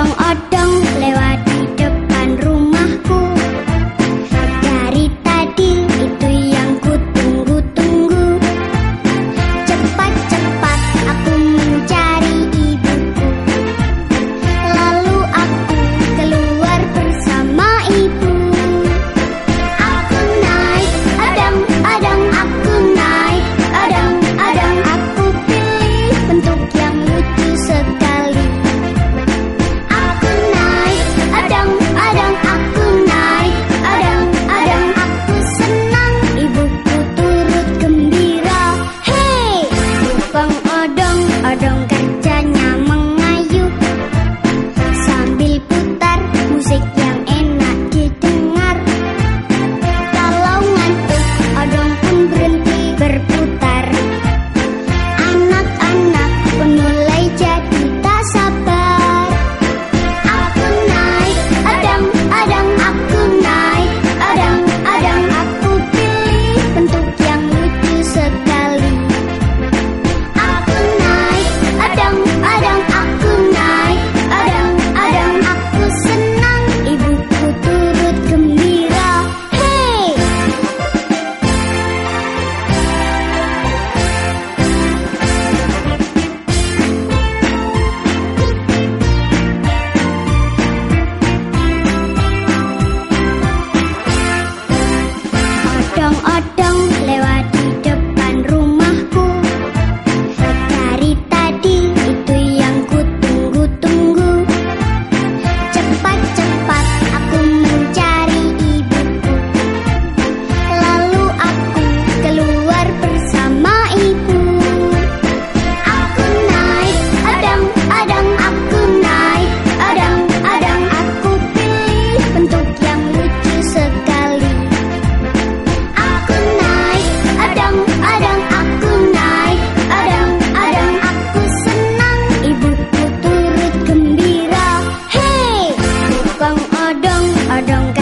orang adang ปัจจ Odong-odong